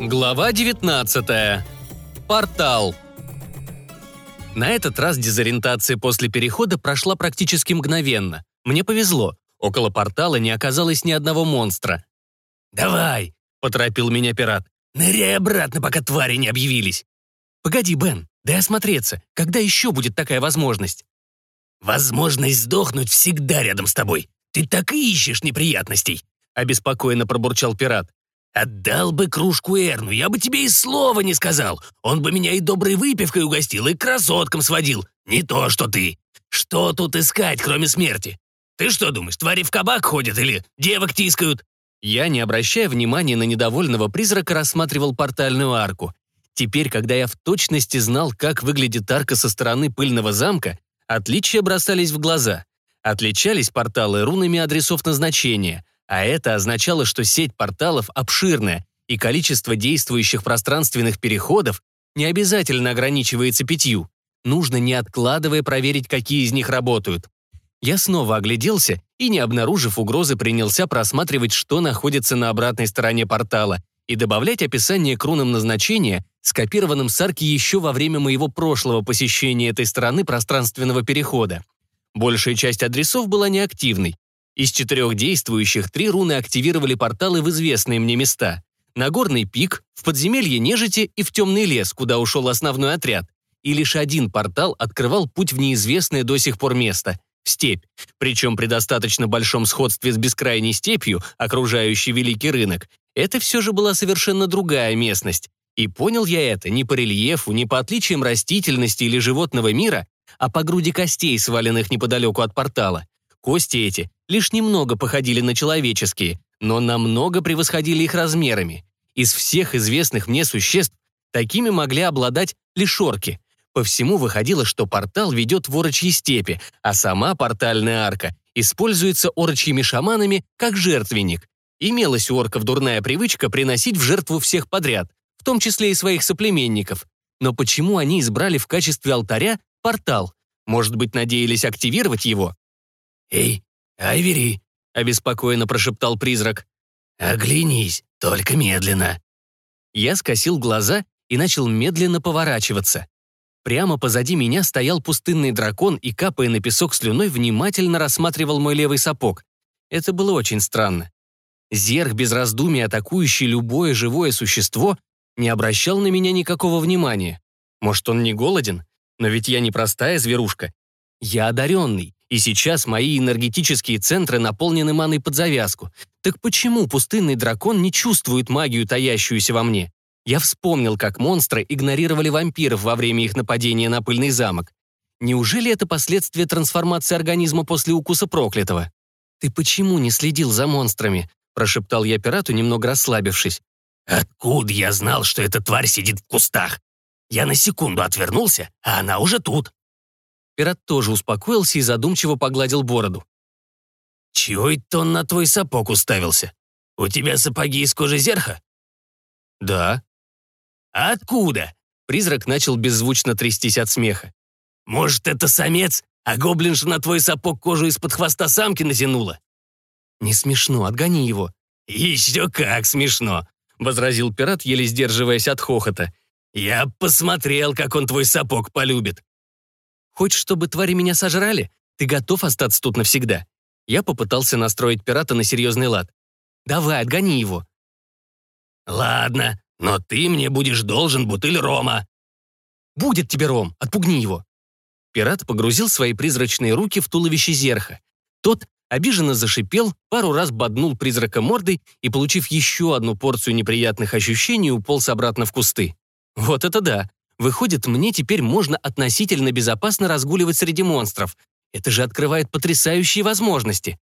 Глава 19. Портал. На этот раз дезориентация после перехода прошла практически мгновенно. Мне повезло. Около портала не оказалось ни одного монстра. «Давай!» — поторопил меня пират. «Ныряй обратно, пока твари не объявились!» «Погоди, Бен, дай осмотреться. Когда еще будет такая возможность?» «Возможность сдохнуть всегда рядом с тобой. Ты так и ищешь неприятностей!» — обеспокоенно пробурчал пират. «Отдал бы кружку Эрну, я бы тебе и слова не сказал. Он бы меня и доброй выпивкой угостил, и красоткам сводил. Не то, что ты. Что тут искать, кроме смерти? Ты что думаешь, твари в кабак ходят или девок тискают?» Я, не обращая внимания на недовольного призрака, рассматривал портальную арку. Теперь, когда я в точности знал, как выглядит арка со стороны пыльного замка, отличия бросались в глаза. Отличались порталы рунами адресов назначения, а это означало, что сеть порталов обширная, и количество действующих пространственных переходов не обязательно ограничивается пятью. Нужно, не откладывая, проверить, какие из них работают. Я снова огляделся и, не обнаружив угрозы, принялся просматривать, что находится на обратной стороне портала, и добавлять описание к рунам назначения, скопированным с арки еще во время моего прошлого посещения этой стороны пространственного перехода. Большая часть адресов была неактивной. Из четырех действующих три руны активировали порталы в известные мне места. На горный пик, в подземелье нежити и в темный лес, куда ушел основной отряд. И лишь один портал открывал путь в неизвестное до сих пор место — степь. Причем при достаточно большом сходстве с бескрайней степью, окружающей Великий рынок, это все же была совершенно другая местность. И понял я это не по рельефу, не по отличиям растительности или животного мира, а по груди костей, сваленных неподалеку от портала. Кости эти лишь немного походили на человеческие, но намного превосходили их размерами. Из всех известных мне существ такими могли обладать лишь орки. По всему выходило, что портал ведет в орочьи степи, а сама портальная арка используется орочьими шаманами как жертвенник. Имелась у орков дурная привычка приносить в жертву всех подряд, в том числе и своих соплеменников. Но почему они избрали в качестве алтаря портал? Может быть, надеялись активировать его? «Эй, Айвери!» — обеспокоенно прошептал призрак. «Оглянись, только медленно». Я скосил глаза и начал медленно поворачиваться. Прямо позади меня стоял пустынный дракон и, капая на песок слюной, внимательно рассматривал мой левый сапог. Это было очень странно. Зерх, без раздумий атакующий любое живое существо, не обращал на меня никакого внимания. Может, он не голоден? Но ведь я не простая зверушка. Я одаренный, и сейчас мои энергетические центры наполнены маной под завязку. Так почему пустынный дракон не чувствует магию, таящуюся во мне? Я вспомнил, как монстры игнорировали вампиров во время их нападения на пыльный замок. Неужели это последствия трансформации организма после укуса проклятого? «Ты почему не следил за монстрами?» – прошептал я пирату, немного расслабившись. «Откуда я знал, что эта тварь сидит в кустах? Я на секунду отвернулся, а она уже тут». Пират тоже успокоился и задумчиво погладил бороду. «Чего это он на твой сапог уставился? У тебя сапоги из кожи зерха?» «Да». «Откуда?» Призрак начал беззвучно трястись от смеха. «Может, это самец, а гоблинша на твой сапог кожу из-под хвоста самки натянула?» «Не смешно, отгони его». «Еще как смешно», — возразил пират, еле сдерживаясь от хохота. «Я посмотрел, как он твой сапог полюбит. Хочешь, чтобы твари меня сожрали? Ты готов остаться тут навсегда?» Я попытался настроить пирата на серьезный лад. «Давай, отгони его». «Ладно, но ты мне будешь должен бутыль рома». «Будет тебе ром, отпугни его». Пират погрузил свои призрачные руки в туловище зерха. Тот обиженно зашипел, пару раз боднул призрака мордой и, получив еще одну порцию неприятных ощущений, уполз обратно в кусты. Вот это да! Выходит, мне теперь можно относительно безопасно разгуливать среди монстров. Это же открывает потрясающие возможности.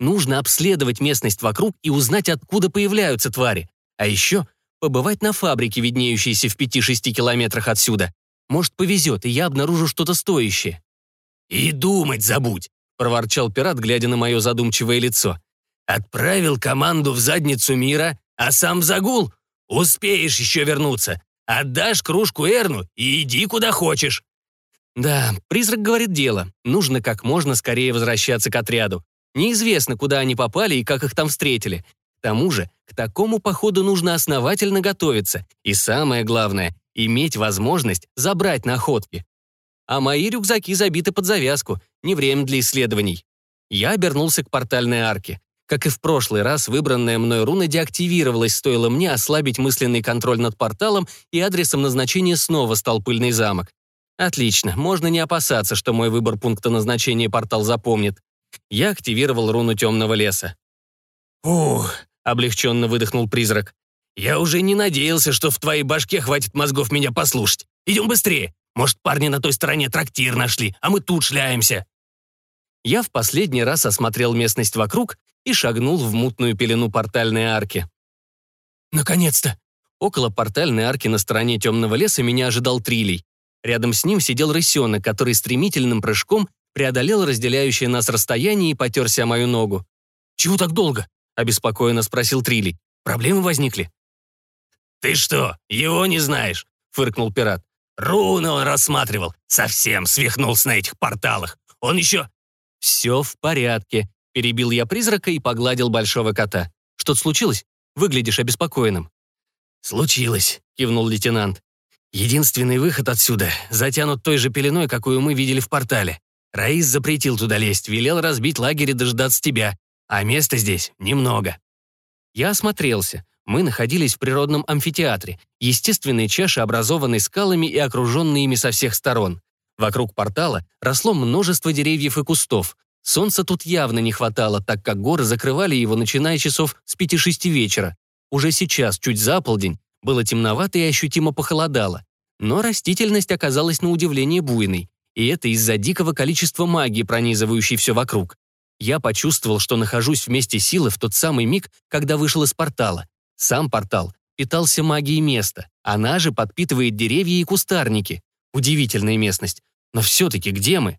Нужно обследовать местность вокруг и узнать, откуда появляются твари. А еще побывать на фабрике, виднеющейся в 5-6 километрах отсюда. Может, повезет, и я обнаружу что-то стоящее. «И думать забудь», — проворчал пират, глядя на мое задумчивое лицо. «Отправил команду в задницу мира, а сам загул. Успеешь еще вернуться. Отдашь кружку Эрну и иди куда хочешь». Да, призрак говорит дело. Нужно как можно скорее возвращаться к отряду. Неизвестно, куда они попали и как их там встретили. К тому же, к такому походу нужно основательно готовиться, и самое главное — иметь возможность забрать находки. А мои рюкзаки забиты под завязку, не время для исследований. Я обернулся к портальной арке. Как и в прошлый раз, выбранная мной руна деактивировалась, стоило мне ослабить мысленный контроль над порталом, и адресом назначения снова стал пыльный замок. Отлично, можно не опасаться, что мой выбор пункта назначения портал запомнит. Я активировал руну темного леса. «Ух!» — облегченно выдохнул призрак. «Я уже не надеялся, что в твоей башке хватит мозгов меня послушать. Идем быстрее. Может, парни на той стороне трактир нашли, а мы тут шляемся». Я в последний раз осмотрел местность вокруг и шагнул в мутную пелену портальной арки. «Наконец-то!» Около портальной арки на стороне темного леса меня ожидал Трилей. Рядом с ним сидел рысенок, который стремительным прыжком преодолел разделяющее нас расстояние и потерся о мою ногу. «Чего так долго?» — обеспокоенно спросил Трилей. «Проблемы возникли?» «Ты что, его не знаешь?» — фыркнул пират. «Руны он рассматривал. Совсем свихнулся на этих порталах. Он еще...» «Все в порядке», — перебил я призрака и погладил большого кота. «Что-то случилось? Выглядишь обеспокоенным». «Случилось», — кивнул лейтенант. «Единственный выход отсюда затянут той же пеленой, какую мы видели в портале. Раис запретил туда лезть, велел разбить лагерь и дождаться тебя, а места здесь немного». Я осмотрелся. Мы находились в природном амфитеатре, естественной чаше, образованной скалами и окруженной ими со всех сторон. Вокруг портала росло множество деревьев и кустов. Солнца тут явно не хватало, так как горы закрывали его, начиная часов с 5-6 вечера. Уже сейчас, чуть за полдень, было темновато и ощутимо похолодало. Но растительность оказалась на удивление буйной. И это из-за дикого количества магии, пронизывающей все вокруг. Я почувствовал, что нахожусь вместе силы в тот самый миг, когда вышел из портала. Сам портал питался магией места. Она же подпитывает деревья и кустарники. Удивительная местность. Но все-таки где мы?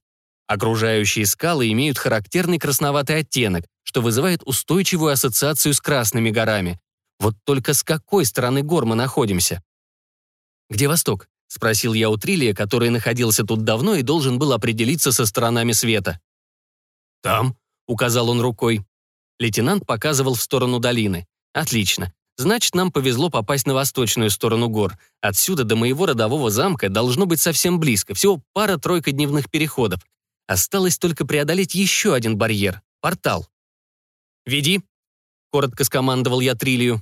Окружающие скалы имеют характерный красноватый оттенок, что вызывает устойчивую ассоциацию с Красными горами. Вот только с какой стороны гор мы находимся? «Где восток?» — спросил я у Трилия, который находился тут давно и должен был определиться со сторонами света. «Там», — указал он рукой. Лейтенант показывал в сторону долины. «Отлично. Значит, нам повезло попасть на восточную сторону гор. Отсюда до моего родового замка должно быть совсем близко, всего пара-тройка дневных переходов. Осталось только преодолеть еще один барьер — портал. «Веди», — коротко скомандовал я Трилию.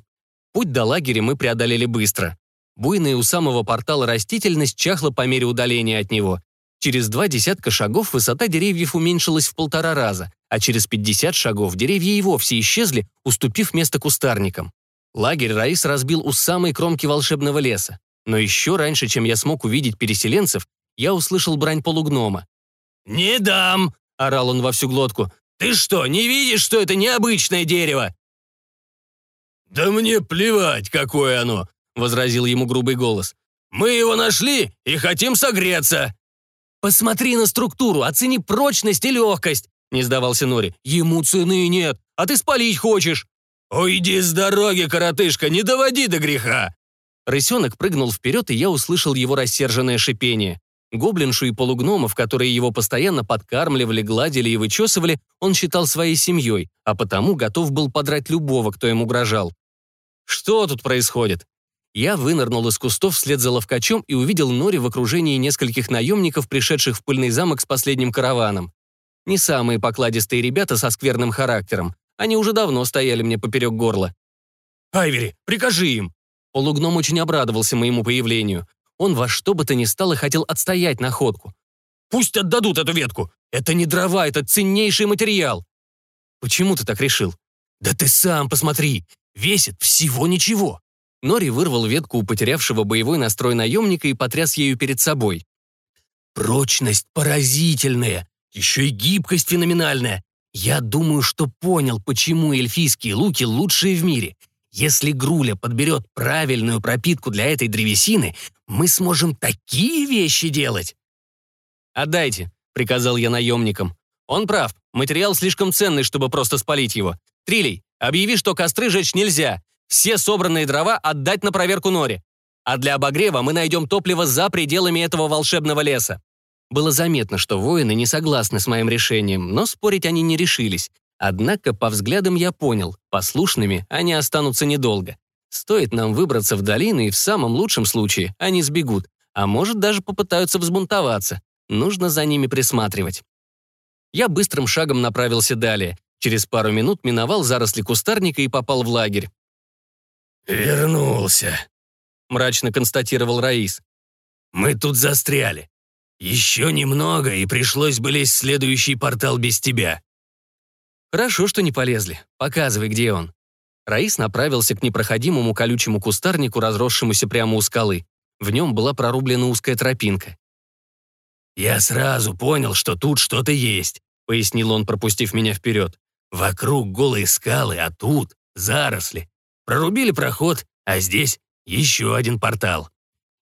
Путь до лагеря мы преодолели быстро. Буйная у самого портала растительность чахла по мере удаления от него. Через два десятка шагов высота деревьев уменьшилась в полтора раза, а через 50 шагов деревья и вовсе исчезли, уступив место кустарникам. Лагерь Раис разбил у самой кромки волшебного леса. Но еще раньше, чем я смог увидеть переселенцев, я услышал брань полугнома. «Не дам!» — орал он во всю глотку. «Ты что, не видишь, что это необычное дерево?» «Да мне плевать, какое оно!» — возразил ему грубый голос. «Мы его нашли и хотим согреться!» «Посмотри на структуру, оцени прочность и легкость!» — не сдавался Нори. «Ему цены нет, а ты спалить хочешь!» «Уйди с дороги, коротышка, не доводи до греха!» Рысенок прыгнул вперед, и я услышал его рассерженное шипение. Гоблиншу и полугномов, которые его постоянно подкармливали, гладили и вычесывали, он считал своей семьей, а потому готов был подрать любого, кто им угрожал. Что тут происходит? Я вынырнул из кустов вслед за ловкачом и увидел Нори в окружении нескольких наемников, пришедших в пыльный замок с последним караваном. Не самые покладистые ребята со скверным характером. Они уже давно стояли мне поперек горла. «Айвери, прикажи им!» Полугном очень обрадовался моему появлению. Он во что бы то ни стало хотел отстоять находку. «Пусть отдадут эту ветку! Это не дрова, это ценнейший материал!» «Почему ты так решил?» «Да ты сам посмотри! Весит всего ничего!» Нори вырвал ветку у потерявшего боевой настрой наемника и потряс ею перед собой. «Прочность поразительная! Еще и гибкость феноменальная! Я думаю, что понял, почему эльфийские луки лучшие в мире. Если Груля подберет правильную пропитку для этой древесины, мы сможем такие вещи делать. «Отдайте», — приказал я наемникам. «Он прав, материал слишком ценный, чтобы просто спалить его. Трилей, объяви, что костры жечь нельзя. Все собранные дрова отдать на проверку Нори. А для обогрева мы найдем топливо за пределами этого волшебного леса. Было заметно, что воины не согласны с моим решением, но спорить они не решились. Однако по взглядам я понял, послушными они останутся недолго. Стоит нам выбраться в долину, и в самом лучшем случае они сбегут, а может даже попытаются взбунтоваться. Нужно за ними присматривать. Я быстрым шагом направился далее. Через пару минут миновал заросли кустарника и попал в лагерь. «Вернулся», — мрачно констатировал Раис. «Мы тут застряли. Еще немного, и пришлось бы лезть в следующий портал без тебя». «Хорошо, что не полезли. Показывай, где он». Раис направился к непроходимому колючему кустарнику, разросшемуся прямо у скалы. В нем была прорублена узкая тропинка. «Я сразу понял, что тут что-то есть», — пояснил он, пропустив меня вперед. «Вокруг голые скалы, а тут заросли. Прорубили проход, а здесь еще один портал».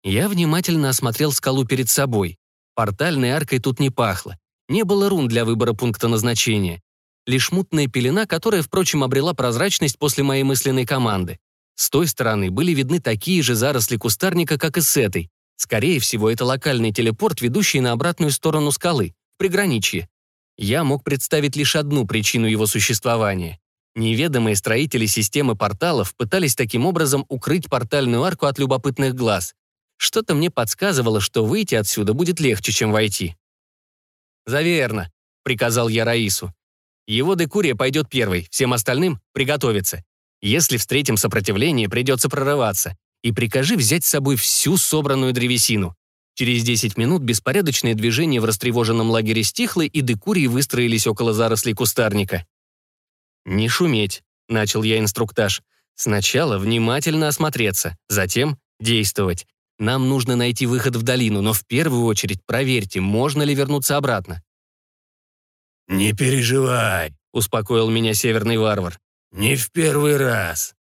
Я внимательно осмотрел скалу перед собой. Портальной аркой тут не пахло. Не было рун для выбора пункта назначения. Лишь мутная пелена, которая, впрочем, обрела прозрачность после моей мысленной команды. С той стороны были видны такие же заросли кустарника, как и с этой, Скорее всего, это локальный телепорт, ведущий на обратную сторону скалы, в приграничье. Я мог представить лишь одну причину его существования. Неведомые строители системы порталов пытались таким образом укрыть портальную арку от любопытных глаз. Что-то мне подсказывало, что выйти отсюда будет легче, чем войти. «Заверно», — приказал я Раису. «Его декурия пойдет первой, всем остальным приготовиться. Если встретим сопротивление, придется прорываться и прикажи взять с собой всю собранную древесину. Через 10 минут беспорядочное движение в растревоженном лагере стихло, и декурии выстроились около зарослей кустарника. «Не шуметь», — начал я инструктаж. «Сначала внимательно осмотреться, затем действовать. Нам нужно найти выход в долину, но в первую очередь проверьте, можно ли вернуться обратно». «Не переживай», — успокоил меня северный варвар. «Не в первый раз.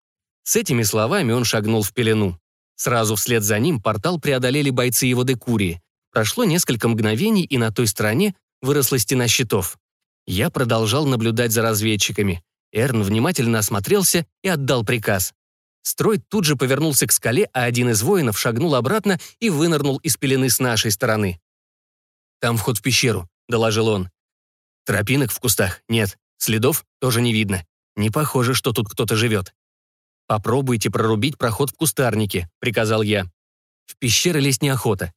С этими словами он шагнул в пелену. Сразу вслед за ним портал преодолели бойцы его декурии. Прошло несколько мгновений, и на той стороне выросла стена щитов. Я продолжал наблюдать за разведчиками. Эрн внимательно осмотрелся и отдал приказ. Строй тут же повернулся к скале, а один из воинов шагнул обратно и вынырнул из пелены с нашей стороны. «Там вход в пещеру», — доложил он. «Тропинок в кустах нет, следов тоже не видно. Не похоже, что тут кто-то живет. «Попробуйте прорубить проход в кустарнике», — приказал я. «В пещеры лезть неохота».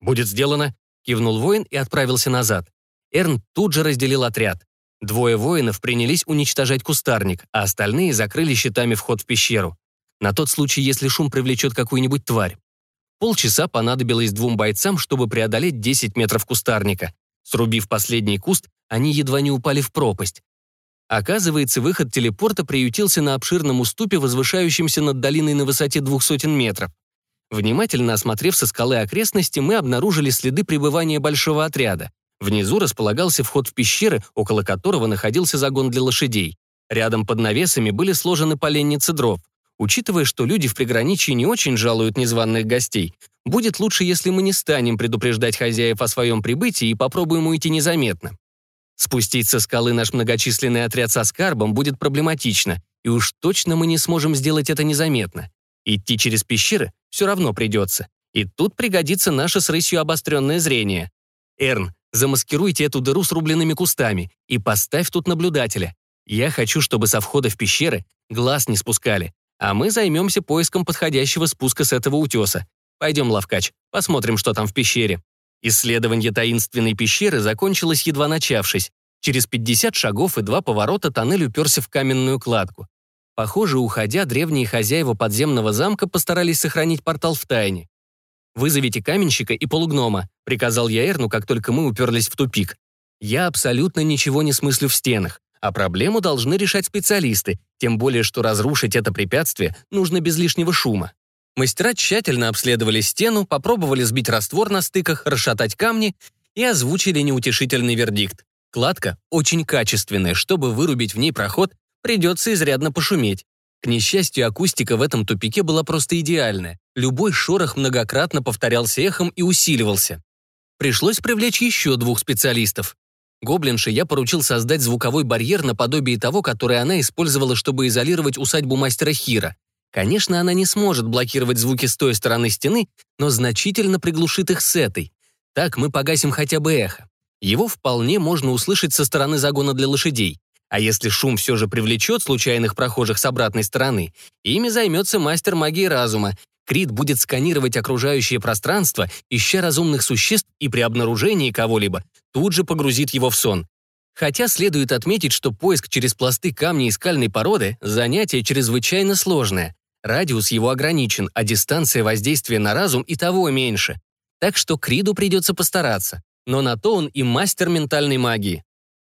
«Будет сделано», — кивнул воин и отправился назад. Эрн тут же разделил отряд. Двое воинов принялись уничтожать кустарник, а остальные закрыли щитами вход в пещеру. На тот случай, если шум привлечет какую-нибудь тварь. Полчаса понадобилось двум бойцам, чтобы преодолеть 10 метров кустарника. Срубив последний куст, они едва не упали в пропасть. Оказывается, выход телепорта приютился на обширном уступе, возвышающемся над долиной на высоте двух сотен метров. Внимательно осмотрев со скалы окрестности, мы обнаружили следы пребывания большого отряда. Внизу располагался вход в пещеры, около которого находился загон для лошадей. Рядом под навесами были сложены поленницы дров. Учитывая, что люди в приграничье не очень жалуют незваных гостей, будет лучше, если мы не станем предупреждать хозяев о своем прибытии и попробуем уйти незаметно. Спустить со скалы наш многочисленный отряд со скарбом будет проблематично, и уж точно мы не сможем сделать это незаметно. Идти через пещеры все равно придется. И тут пригодится наше с рысью обостренное зрение. Эрн, замаскируйте эту дыру с рубленными кустами и поставь тут наблюдателя. Я хочу, чтобы со входа в пещеры глаз не спускали, а мы займемся поиском подходящего спуска с этого утеса. Пойдем, Лавкач, посмотрим, что там в пещере. Исследование таинственной пещеры закончилось едва начавшись. Через 50 шагов и два поворота тоннель уперся в каменную кладку. Похоже, уходя, древние хозяева подземного замка постарались сохранить портал в тайне. «Вызовите каменщика и полугнома», — приказал я Эрну, как только мы уперлись в тупик. «Я абсолютно ничего не смыслю в стенах, а проблему должны решать специалисты, тем более, что разрушить это препятствие нужно без лишнего шума». Мастера тщательно обследовали стену, попробовали сбить раствор на стыках, расшатать камни и озвучили неутешительный вердикт. Кладка очень качественная, чтобы вырубить в ней проход, придется изрядно пошуметь. К несчастью, акустика в этом тупике была просто идеальная. Любой шорох многократно повторялся эхом и усиливался. Пришлось привлечь еще двух специалистов. Гоблинше я поручил создать звуковой барьер наподобие того, который она использовала, чтобы изолировать усадьбу мастера Хира. Конечно, она не сможет блокировать звуки с той стороны стены, но значительно приглушит их с этой. Так мы погасим хотя бы эхо. Его вполне можно услышать со стороны загона для лошадей. А если шум все же привлечет случайных прохожих с обратной стороны, ими займется мастер магии разума. Крит будет сканировать окружающее пространство, ища разумных существ и при обнаружении кого-либо тут же погрузит его в сон. Хотя следует отметить, что поиск через пласты камней и скальной породы – занятие чрезвычайно сложное. Радиус его ограничен, а дистанция воздействия на разум и того меньше. Так что Криду придется постараться. Но на то он и мастер ментальной магии.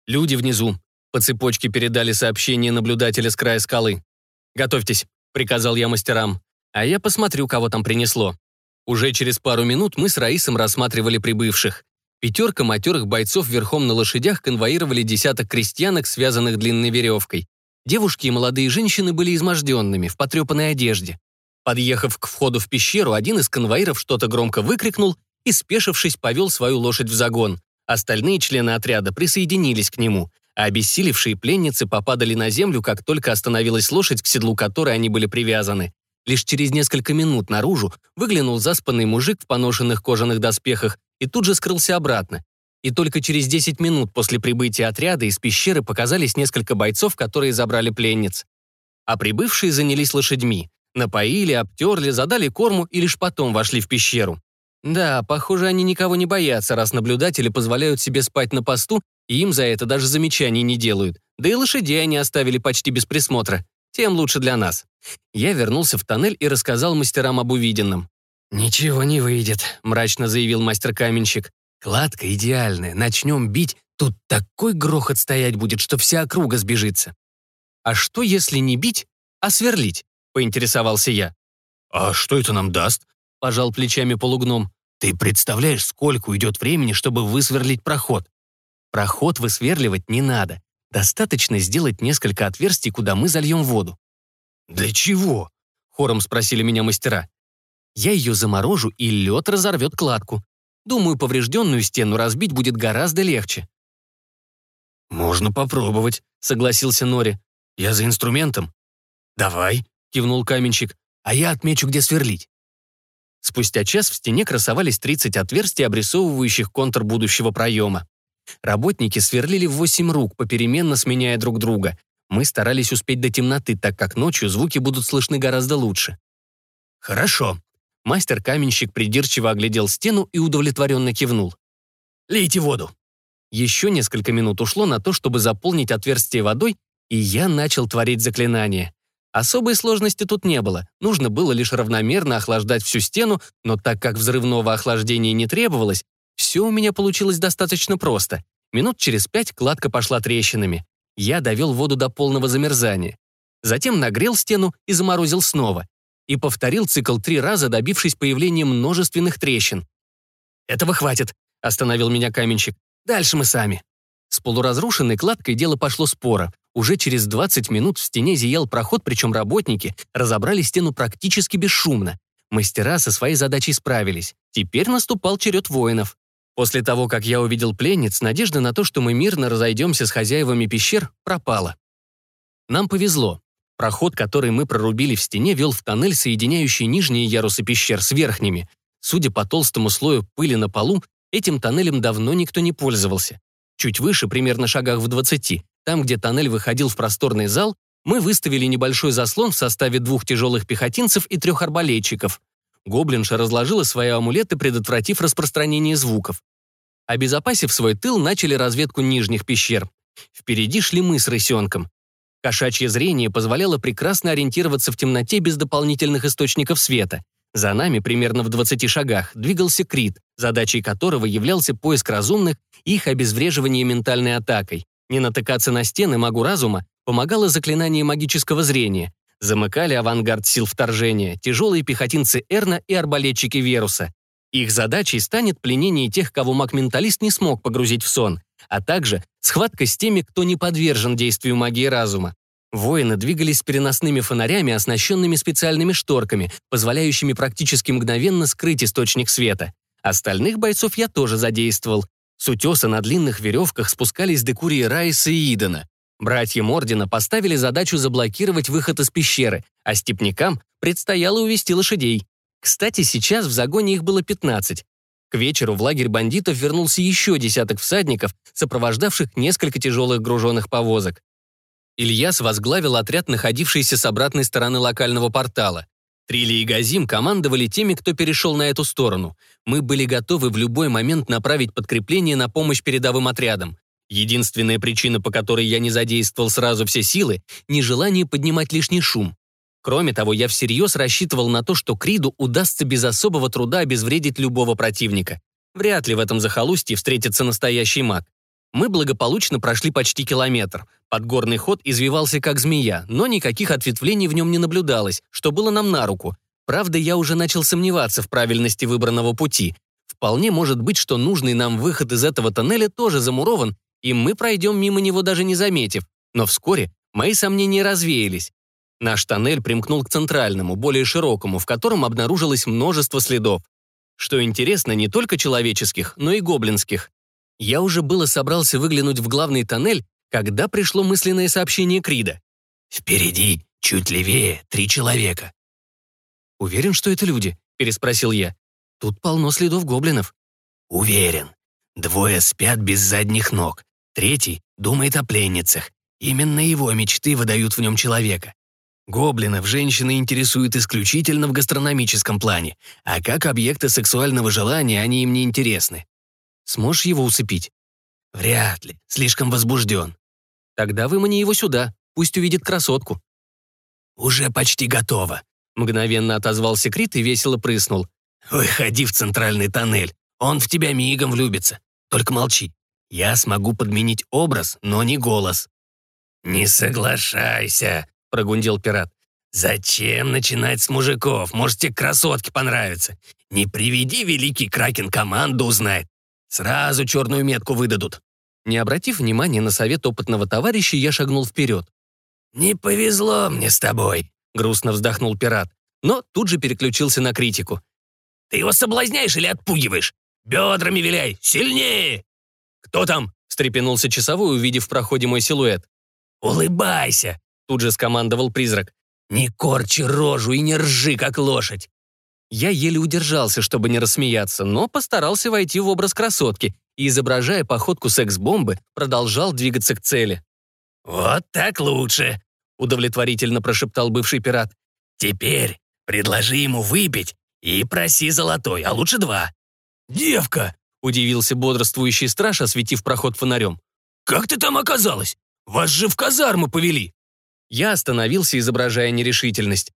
Люди внизу. По цепочке передали сообщение наблюдателя с края скалы. «Готовьтесь», — приказал я мастерам. «А я посмотрю, кого там принесло». Уже через пару минут мы с Раисом рассматривали прибывших. Пятерка матерых бойцов верхом на лошадях конвоировали десяток крестьянок, связанных длинной веревкой. Девушки и молодые женщины были изможденными, в потрепанной одежде. Подъехав к входу в пещеру, один из конвоиров что-то громко выкрикнул и, спешившись, повел свою лошадь в загон. Остальные члены отряда присоединились к нему, а обессилевшие пленницы попадали на землю, как только остановилась лошадь, к седлу которой они были привязаны. Лишь через несколько минут наружу выглянул заспанный мужик в поношенных кожаных доспехах и тут же скрылся обратно. И только через 10 минут после прибытия отряда из пещеры показались несколько бойцов, которые забрали пленниц. А прибывшие занялись лошадьми. Напоили, обтерли, задали корму и лишь потом вошли в пещеру. Да, похоже, они никого не боятся, раз наблюдатели позволяют себе спать на посту, и им за это даже замечаний не делают. Да и лошадей они оставили почти без присмотра. Тем лучше для нас. Я вернулся в тоннель и рассказал мастерам об увиденном. «Ничего не выйдет», — мрачно заявил мастер-каменщик. «Кладка идеальная, начнем бить, тут такой грохот стоять будет, что вся округа сбежится». «А что, если не бить, а сверлить?» — поинтересовался я. «А что это нам даст?» — пожал плечами полугном. «Ты представляешь, сколько уйдет времени, чтобы высверлить проход?» «Проход высверливать не надо. Достаточно сделать несколько отверстий, куда мы зальем воду». «Для чего?» — хором спросили меня мастера. Я ее заморожу, и лед разорвет кладку. Думаю, поврежденную стену разбить будет гораздо легче. «Можно попробовать», — согласился Нори. «Я за инструментом». «Давай», — кивнул каменщик, «а я отмечу, где сверлить». Спустя час в стене красовались 30 отверстий, обрисовывающих контур будущего проема. Работники сверлили в восемь рук, попеременно сменяя друг друга. Мы старались успеть до темноты, так как ночью звуки будут слышны гораздо лучше. «Хорошо», Мастер-каменщик придирчиво оглядел стену и удовлетворенно кивнул. «Лейте воду». Еще несколько минут ушло на то, чтобы заполнить отверстие водой, и я начал творить заклинание. Особой сложности тут не было, нужно было лишь равномерно охлаждать всю стену, но так как взрывного охлаждения не требовалось, все у меня получилось достаточно просто. Минут через пять кладка пошла трещинами. Я довел воду до полного замерзания. Затем нагрел стену и заморозил снова и повторил цикл три раза, добившись появления множественных трещин. «Этого хватит», — остановил меня каменщик. «Дальше мы сами». С полуразрушенной кладкой дело пошло спора. Уже через 20 минут в стене зиял проход, причем работники разобрали стену практически бесшумно. Мастера со своей задачей справились. Теперь наступал черед воинов. После того, как я увидел пленниц, надежда на то, что мы мирно разойдемся с хозяевами пещер, пропала. Нам повезло. Проход, который мы прорубили в стене, вел в тоннель, соединяющий нижние ярусы пещер с верхними. Судя по толстому слою пыли на полу, этим тоннелем давно никто не пользовался. Чуть выше, примерно шагах в 20, там, где тоннель выходил в просторный зал, мы выставили небольшой заслон в составе двух тяжелых пехотинцев и трех арбалетчиков. Гоблинша разложила свои амулеты, предотвратив распространение звуков. Обезопасив свой тыл, начали разведку нижних пещер. Впереди шли мы с рысенком. Кошачье зрение позволяло прекрасно ориентироваться в темноте без дополнительных источников света. За нами, примерно в 20 шагах, двигался Крит, задачей которого являлся поиск разумных и их обезвреживание ментальной атакой. Не натыкаться на стены магу разума помогало заклинание магического зрения. Замыкали авангард сил вторжения, тяжелые пехотинцы Эрна и арбалетчики Веруса. Их задачей станет пленение тех, кого маг-менталист не смог погрузить в сон а также схватка с теми, кто не подвержен действию магии разума. Воины двигались с переносными фонарями, оснащенными специальными шторками, позволяющими практически мгновенно скрыть источник света. Остальных бойцов я тоже задействовал. С утеса на длинных веревках спускались декурии Райса и Идена. Братьям Ордена поставили задачу заблокировать выход из пещеры, а степнякам предстояло увести лошадей. Кстати, сейчас в загоне их было 15, к вечеру в лагерь бандитов вернулся еще десяток всадников, сопровождавших несколько тяжелых груженных повозок. Ильяс возглавил отряд, находившийся с обратной стороны локального портала. Трили и Газим командовали теми, кто перешел на эту сторону. Мы были готовы в любой момент направить подкрепление на помощь передовым отрядам. Единственная причина, по которой я не задействовал сразу все силы – нежелание поднимать лишний шум. Кроме того, я всерьез рассчитывал на то, что Криду удастся без особого труда обезвредить любого противника. Вряд ли в этом захолустье встретится настоящий маг. Мы благополучно прошли почти километр. Подгорный ход извивался как змея, но никаких ответвлений в нем не наблюдалось, что было нам на руку. Правда, я уже начал сомневаться в правильности выбранного пути. Вполне может быть, что нужный нам выход из этого тоннеля тоже замурован, и мы пройдем мимо него даже не заметив. Но вскоре мои сомнения развеялись. Наш тоннель примкнул к центральному, более широкому, в котором обнаружилось множество следов. Что интересно, не только человеческих, но и гоблинских. Я уже было собрался выглянуть в главный тоннель, когда пришло мысленное сообщение Крида. «Впереди, чуть левее, три человека». «Уверен, что это люди?» – переспросил я. «Тут полно следов гоблинов». «Уверен. Двое спят без задних ног. Третий думает о пленницах. Именно его мечты выдают в нем человека. Гоблинов женщины интересуют исключительно в гастрономическом плане, а как объекты сексуального желания они им не интересны. Сможешь его усыпить?» «Вряд ли. Слишком возбужден». «Тогда вымани его сюда. Пусть увидит красотку». «Уже почти готово», — мгновенно отозвался Крит и весело прыснул. «Выходи в центральный тоннель. Он в тебя мигом влюбится. Только молчи. Я смогу подменить образ, но не голос». «Не соглашайся», — прогундел пират. «Зачем начинать с мужиков? Может, тебе красотки понравятся? Не приведи великий Кракен команду узнает. Сразу черную метку выдадут». Не обратив внимания на совет опытного товарища, я шагнул вперед. «Не повезло мне с тобой», — грустно вздохнул пират, но тут же переключился на критику. «Ты его соблазняешь или отпугиваешь? Бедрами виляй, сильнее!» «Кто там?» — встрепенулся часовой, увидев в проходе мой силуэт. «Улыбайся!» — тут же скомандовал призрак. «Не корчи рожу и не ржи, как лошадь. Я еле удержался, чтобы не рассмеяться, но постарался войти в образ красотки и, изображая походку секс-бомбы, продолжал двигаться к цели. «Вот так лучше», — удовлетворительно прошептал бывший пират. «Теперь предложи ему выпить и проси золотой, а лучше два». «Девка!» — удивился бодрствующий страж, осветив проход фонарем. «Как ты там оказалась? Вас же в казарму повели!» Я остановился, изображая нерешительность.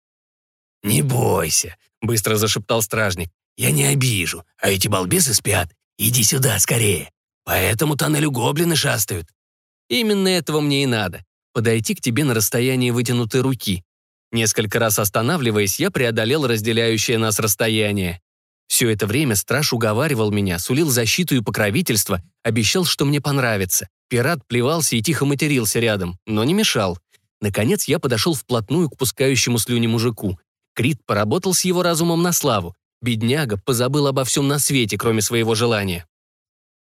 «Не бойся», — быстро зашептал стражник. «Я не обижу, а эти балбесы спят. Иди сюда скорее. По этому тоннелю гоблины шастают». «Именно этого мне и надо. Подойти к тебе на расстояние вытянутой руки». Несколько раз останавливаясь, я преодолел разделяющее нас расстояние. Все это время страж уговаривал меня, сулил защиту и покровительство, обещал, что мне понравится. Пират плевался и тихо матерился рядом, но не мешал. Наконец я подошел вплотную к пускающему слюни мужику. Крит поработал с его разумом на славу. Бедняга позабыл обо всем на свете, кроме своего желания.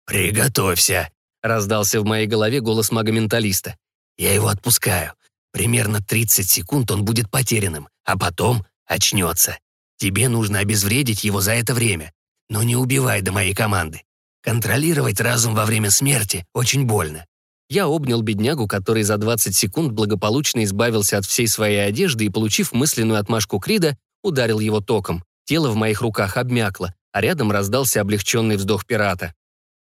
«Приготовься», — раздался в моей голове голос мага-менталиста. «Я его отпускаю. Примерно 30 секунд он будет потерянным, а потом очнется. Тебе нужно обезвредить его за это время. Но не убивай до моей команды. Контролировать разум во время смерти очень больно. Я обнял беднягу, который за 20 секунд благополучно избавился от всей своей одежды и, получив мысленную отмашку Крида, ударил его током. Тело в моих руках обмякло, а рядом раздался облегченный вздох пирата.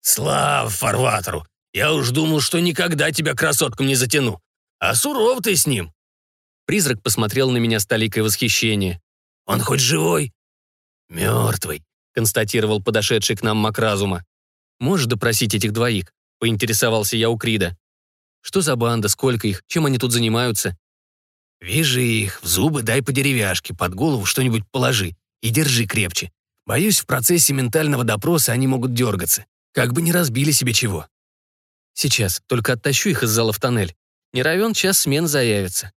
«Слава фарватеру! Я уж думал, что никогда тебя красоткам не затяну. А суров ты с ним!» Призрак посмотрел на меня с толикой восхищения. «Он хоть живой?» «Мертвый», — констатировал подошедший к нам мак разума. «Можешь допросить этих двоих?» — поинтересовался я у Крида. «Что за банда, сколько их, чем они тут занимаются?» «Вяжи их, в зубы дай по деревяшке, под голову что-нибудь положи и держи крепче. Боюсь, в процессе ментального допроса они могут дергаться, как бы не разбили себе чего». «Сейчас, только оттащу их из зала в тоннель. Не равен час смен заявится».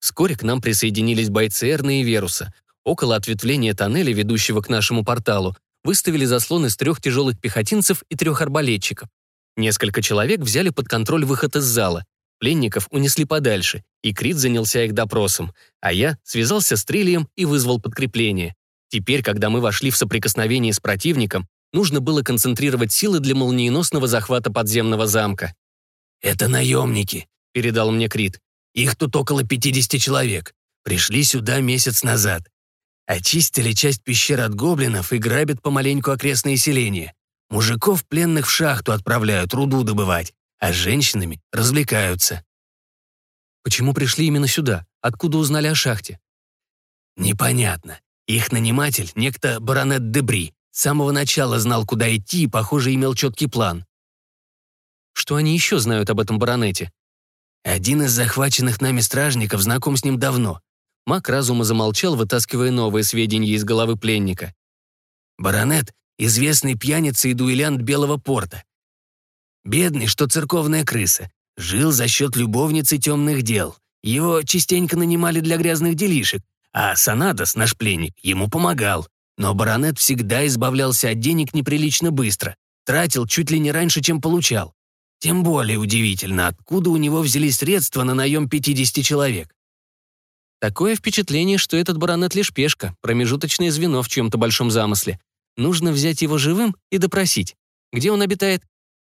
Вскоре к нам присоединились бойцы Эрна и Веруса. Около ответвления тоннеля, ведущего к нашему порталу, выставили заслон из трех тяжелых пехотинцев и трех арбалетчиков. Несколько человек взяли под контроль выход из зала. Пленников унесли подальше, и Крит занялся их допросом, а я связался с Триллием и вызвал подкрепление. Теперь, когда мы вошли в соприкосновение с противником, нужно было концентрировать силы для молниеносного захвата подземного замка. «Это наемники», — передал мне Крит. Их тут около 50 человек. Пришли сюда месяц назад. Очистили часть пещер от гоблинов и грабят помаленьку окрестные селения. Мужиков пленных в шахту отправляют руду добывать, а с женщинами развлекаются. Почему пришли именно сюда? Откуда узнали о шахте? Непонятно. Их наниматель, некто баронет Дебри, с самого начала знал, куда идти и, похоже, имел четкий план. Что они еще знают об этом баронете? Один из захваченных нами стражников знаком с ним давно. Маг разума замолчал, вытаскивая новые сведения из головы пленника. Баронет — известный пьяница и дуэлянт Белого порта. Бедный, что церковная крыса. Жил за счет любовницы темных дел. Его частенько нанимали для грязных делишек, а Санадос, наш пленник, ему помогал. Но баронет всегда избавлялся от денег неприлично быстро, тратил чуть ли не раньше, чем получал. Тем более удивительно, откуда у него взялись средства на наем 50 человек. Такое впечатление, что этот баронет лишь пешка, промежуточное звено в чьем-то большом замысле. Нужно взять его живым и допросить. Где он обитает?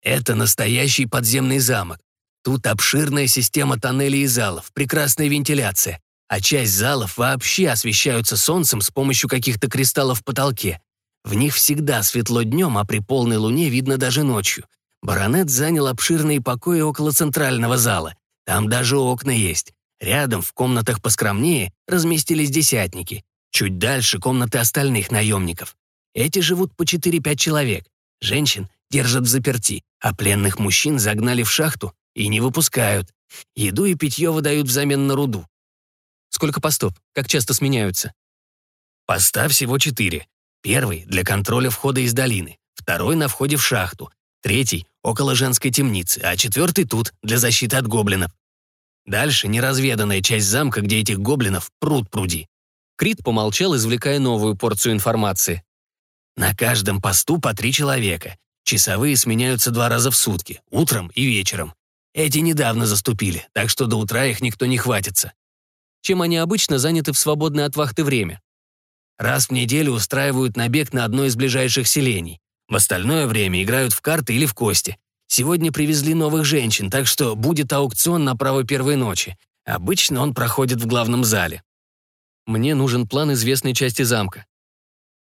Это настоящий подземный замок. Тут обширная система тоннелей и залов, прекрасная вентиляция, а часть залов вообще освещаются солнцем с помощью каких-то кристаллов в потолке. В них всегда светло днем, а при полной луне видно даже ночью. Баронет занял обширные покои около центрального зала. Там даже окна есть. Рядом, в комнатах поскромнее, разместились десятники. Чуть дальше комнаты остальных наемников. Эти живут по 4-5 человек. Женщин держат в заперти, а пленных мужчин загнали в шахту и не выпускают. Еду и питье выдают взамен на руду. Сколько постов? Как часто сменяются? Поста всего четыре. Первый — для контроля входа из долины, второй — на входе в шахту, третий — около женской темницы, а четвертый тут, для защиты от гоблинов. Дальше неразведанная часть замка, где этих гоблинов пруд пруди. Крит помолчал, извлекая новую порцию информации. На каждом посту по три человека. Часовые сменяются два раза в сутки, утром и вечером. Эти недавно заступили, так что до утра их никто не хватится. Чем они обычно заняты в свободное от вахты время? Раз в неделю устраивают набег на одно из ближайших селений. В остальное время играют в карты или в кости. Сегодня привезли новых женщин, так что будет аукцион на право первой ночи. Обычно он проходит в главном зале. Мне нужен план известной части замка.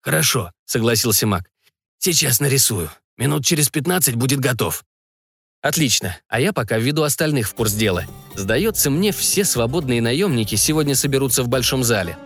«Хорошо», — согласился Мак. «Сейчас нарисую. Минут через пятнадцать будет готов». Отлично, а я пока введу остальных в курс дела. Сдается мне, все свободные наемники сегодня соберутся в большом зале.